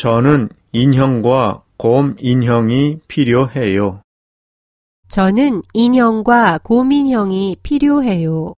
저는 인형과 곰 인형이 필요해요. 저는 인형과 곰 인형이 필요해요.